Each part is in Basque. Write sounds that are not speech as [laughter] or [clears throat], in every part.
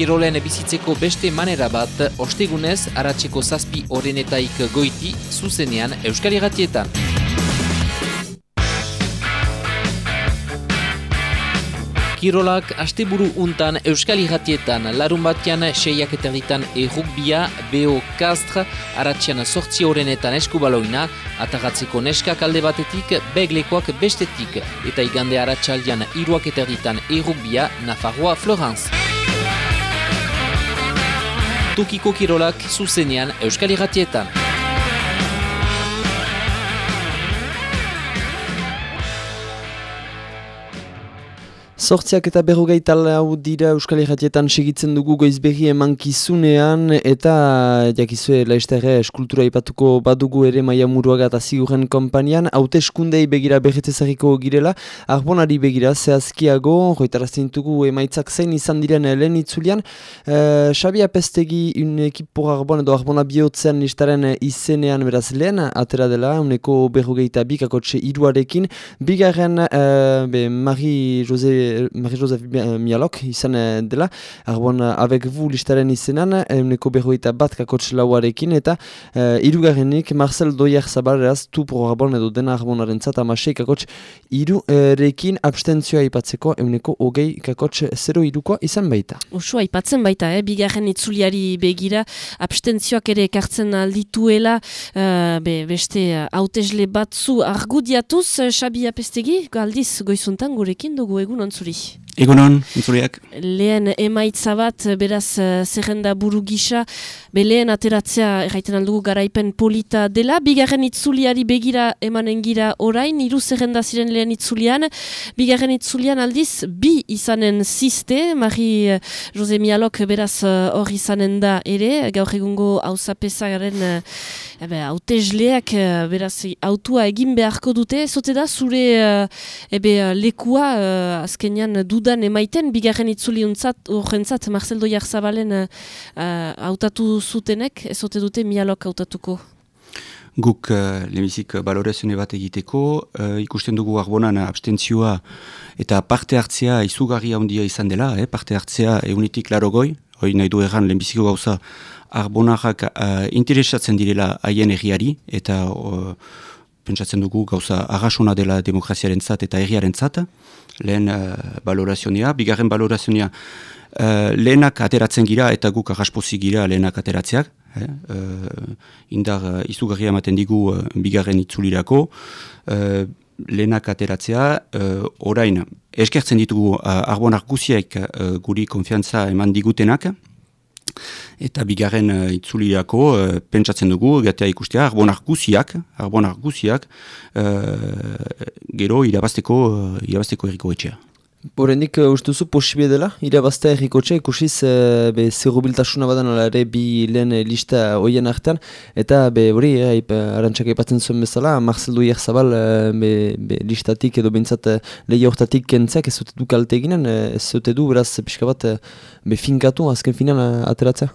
Kirolen bizitzeko beste manera bat, ostegunez, aratzeko zazpi orenetaik goiti, zuzenean Euskal Gatietan. Kirolak asteburu untan Euskal Iratietan larun batean seiak eta ditan errukbia, BO Kastre, aratxian sortzi horrenetan eskubaloina, atagatzeko neskak alde batetik, beglekoak bestetik, eta igande aratxaldian iruak eta ditan errukbia, Nafarroa Florence. Tukiko Kirolak zuzenean Euskal Iratietan. Sortziak eta berrogei hau dira Euskal Herratietan segitzen dugu goizberri eman kizunean eta jakizue laizterre eskultura ipatuko badugu ere maia muruaga eta ziguren kompanian haute eskundei begira berretezariko girela arbonari begira zehazkiago joitarazten dugu emaitzak zein izan diren lehen itzulian. Uh, Xabi Apestegi un ekipo arbon edo arbona bihotzean listaren izenean beraz lehen atera dela uneko berrogei eta bikakotxe iruarekin bigarren uh, be, Marie Jose Marie-Joseph Mialok izan eh, dela, arbon eh, avec vous listaren izenan, euneko berroita bat kakotx lauarekin, eta uh, irugarrenik Marcel Doyer Zabareraz tu pro arbon edo dena arbonaren zat, amasei kakotx irurekin abstentzioa ipatzeko euneko hogei kakotx zero irukoa izan baita. Usua ipatzen baita, eh? bigarren itzuliari begira, abstentzioak ere ekartzen aldituela, uh, be, beste hautesle batzu argudiatuz, Xabi Apestegi, galdiz goizuntan gurekin dugu egun Souli. Egunon, entzuriak. Lehen emaitza bat, beraz, uh, zerrenda buru gisa, be lehen ateratzea erraiten aldugu garaipen polita dela, bigarren itzuliari begira emanen gira orain, iru zerrenda ziren lehen itzulian, bigarren itzulian aldiz, bi izanen ziste, Mari uh, Jose Mialok beraz uh, hor izanen da ere, gaur egungo hauzapesagaren uh, hautezleak beraz autua egin beharko dute, zote da, zure ebe, lekua uh, azkenian dudan emaiten, bigarren itzuli horrentzat, Marcel Doiar Zabalen uh, autatu zutenek, ezote dute mialok autatuko? Guk uh, lehenbizik balorazione bat egiteko, uh, ikusten dugu arbonan abstentzioa eta parte hartzea izugarri handia izan dela, eh? parte hartzea eunitik laro goi, hoi nahi du erran lehenbiziko gauza arbonarrak uh, interesatzen direla haien egiari, eta pentsatzen dugu gauza agasona dela demokraziaren zat eta erriaren zat, lehen uh, balorazioa, bigarren balorazioa uh, lehenak ateratzen gira eta guk agaspozi gira lehenak ateratzeak, eh? uh, indar uh, izugarria ematen digu uh, bigarren itzulirako, uh, lehenak ateratzea, uh, orain eskertzen ditugu uh, arbonar guziek uh, guri konfiantza eman digutenak, Eta bigarren uh, itzulirako uh, pentsatzen dugu, gatea ikustea, arbonar guziak, arbonar guziak, uh, gero irabazteko, uh, irabazteko erriko etxea. Horendik, uh, uste duzu posibie dela, irabaztea erriko etxea, ikusiz, uh, be, zerubiltasuna badan ere bi lehen lista hoien artean, eta be, hori, eh, arantxak epatzen zuen bezala, Marcel Duier Zabal be, be, listatik edo bintzat lehi hortatik kentzak, ez zute du kalte eginen, ez zute du, beraz, pixka bat, be, finkatu, azken finan ateratzea.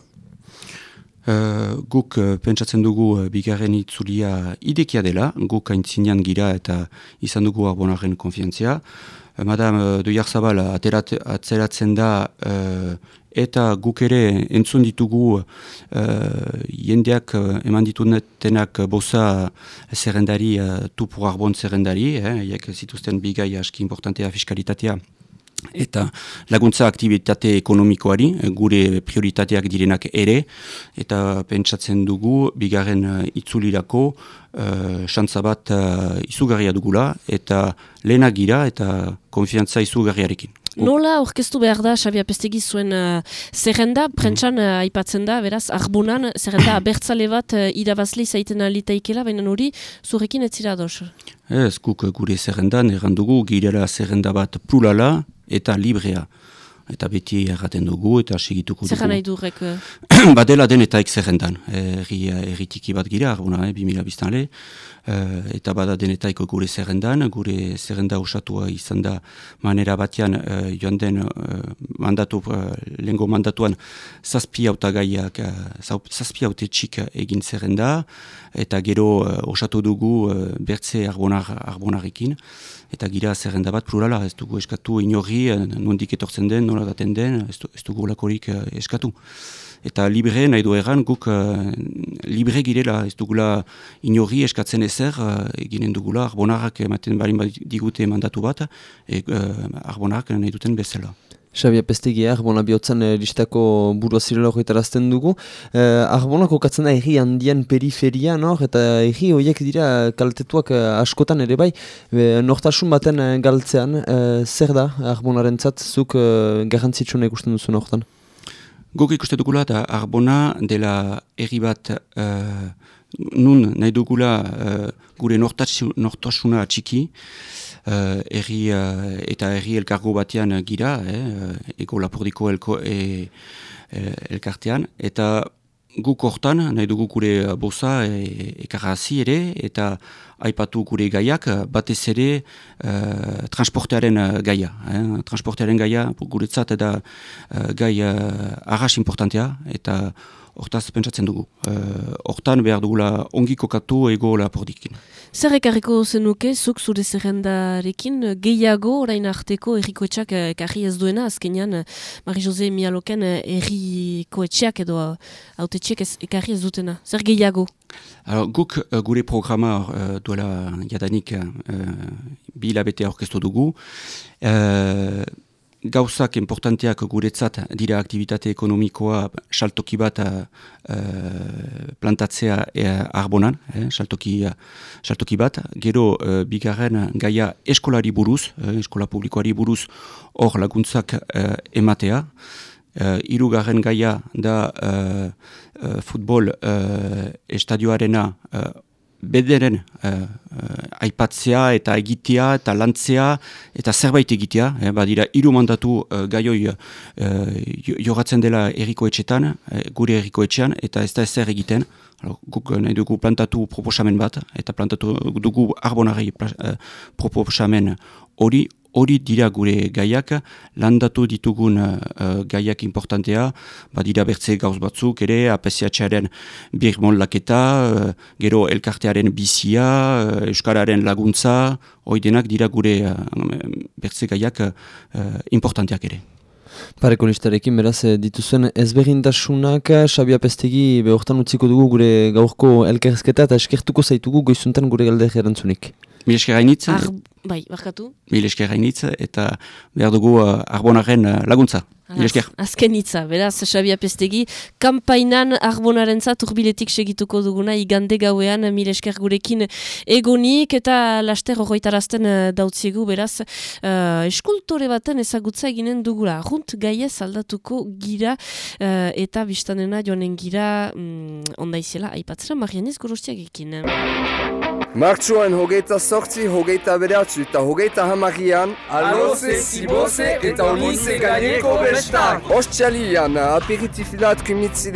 Uh, guk uh, pentsatzen dugu uh, bigarren itzulia idekia dela, guk aintzinean gira eta izan dugu abonaren konfientzia. Uh, Madame uh, Doiar Zabal atzeratzen da eta guk ere entzun ditugu uh, jendeak eman ditunetenak bosa zerrendari, uh, tupu arbon zerrendari, eh, zituzten bigai aski importantea fiskalitatea eta laguntza aktivitate ekonomikoari, gure prioritateak direnak ere, eta pentsatzen dugu, bigarren uh, itzulirako, uh, bat uh, izugarria dugula, eta lehenak gira, eta konfiantza izugarriarekin. Nola orkestu behar da, Xabi Apestegi zuen uh, zerrenda, prentsan uh, aipatzen da, beraz, arbonan, zerrenda [coughs] abertzale bat uh, irabazle zaiten alitaikela, baina hori, zurekin ez zira ados? Ez, guk gure zerrendan, errandugu, girela zerrenda bat plurala, eta librea. Eta beti erraten dugu eta segituko dugu. Zer nahi durek? [clears throat] Badela den eta ekzerrendan. Erritiki bat gira, arbuna, eh, bimila biztan le. Uh, eta bada denetaiko gure zerrendan, gure zerrenda usatua izan da manera batean joan den mandatu, lengo mandatuan zazpi auta gaiak, uh, zazpi auta txik egin zerrenda, eta gero osatu dugu bertze arbonar, arbonarekin, eta gira zerrenda bat plurala, ez dugu eskatu inorri, nondik etortzen den, nola gaten den, ez dugu lakorik eskatu. Eta libre nahi du erran, guk libre girela, ez dugula inori eskatzen ezer, uh, eginen dugula, arbonarrak ematen barin digute mandatu bat, e, uh, arbonarrak nahi duten bezala. Xabi Apestegi, Arbona bihotzen eh, listako burua zirela horretarazten dugu. Eh, Arbona kokatzen da erri handien periferia, no? eta erri horiek dira kaltetuak eh, askotan ere bai. E, nortasun baten eh, galtzean, eh, zer da Arbonaren zuk eh, garrantzitsuna ikusten duzu nortan? Guk ikusten dugula eta Arbona dela erri bat eh, nun nahi dugula eh, gure nortasuna txiki, uh, erri, uh, eta erri elkargo batean gira, eh, ego lapordiko elko, e, e, elkartean, eta guk hortan, nahi dugu gure bosa e, ekarrazi ere, eta aipatu gure gaiak, batez ere uh, transportearen gaia. Eh? Transportearen gaia guretzat eta uh, gai uh, arras importantea, eta hortaz pentsatzen dugu. Uh, hortan behar dugula ongi kokatu ego lapordikin. Zer ekarriko zenuke, zuk zure zerrendarekin, gehiago orain arteko errikoetxak eh, ekarri ez duena, azkenean Marie-Jose Mialoken eh, errikoetxak edo autetxek ekarri ez dutena. Zer gehiago? Alors, guk gure programa uh, duela jadanik uh, bi labete orkestu dugu gauzak importanteak guretzat dira aktivitate ekonomikoa saltoki bat uh, plantatzea uh, arbonan, eh, saltoki, uh, saltoki bat. Gero, uh, bigarren gaia eskolari buruz, uh, eskola publikoari buruz hor laguntzak uh, ematea. Uh, irugarren gaia da uh, uh, futbol uh, estadioarena uh, bederen uh, aipatzea eta egitea eta lantzea eta zerbait egitea, eh, badira hiru mandatu uh, gaioi uh, jogatzen dela erikoetxetan, uh, gure erikoetxean, eta ez da ezer egiten. Guk nahi dugu plantatu proposamen bat, eta plantatu dugu arbonari proposamen hori, hori dira gure gaiak, landatu ditugun uh, gaiak importantea, badira bertze gauz batzuk ere, apesiatxaren birmon laketa, uh, gero elkartearen bizia, uh, euskararen laguntza, hori denak dira gure uh, bertze gaiak uh, importanteak ere. Pareko listarekin beraz dituzuen ezberdintasunak Xabi Apestegi behortan utziko dugu gure gaurko elkerzketa eta eskertuko zaitugu goizuntan gure galde erantzunik. Mil esker hainitz. bai, barkatu. Mil esker hainitz eta behar dugu uh, arbonaren uh, laguntza. Mil esker. Azken hitza, beraz, Xabi Apestegi, kampainan arbonaren za turbiletik segituko duguna igande gauean mil esker gurekin egonik eta laster horretarazten uh, dautziegu, beraz, uh, eskultore baten ezagutza eginen dugula. Runt gaiez aldatuko gira uh, eta biztanena joanen gira um, ondaizela, aipatzera, Marianiz Gorostiak ekin. Martxoan hogeita sortzi, hogeita beratzu eta hogeita hamagian Aloze, Sibose eta Onize gaineko bestak Ostxalian, aperitifilat kimitzide